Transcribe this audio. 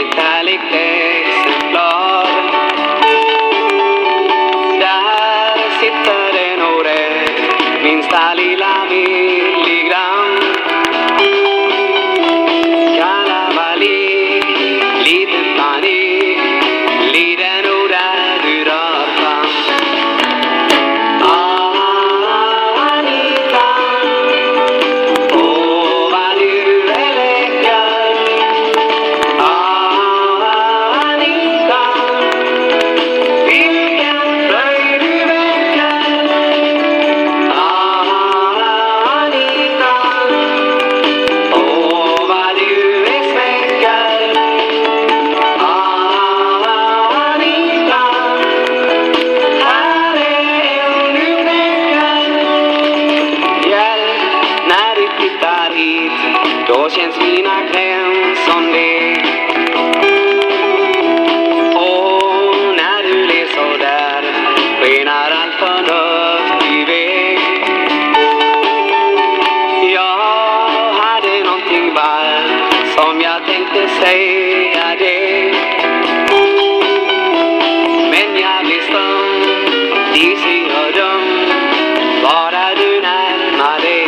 vilket härligt exemplar. Där sitter den och minsta lilla min. hittar hit Då känns mina gränsonder Och när du ler så där, skenar allt förnuft iväg Jag hade någonting varmt som jag tänkte säga dig. Men jag blir stum, disig och dum bara du närmar dig.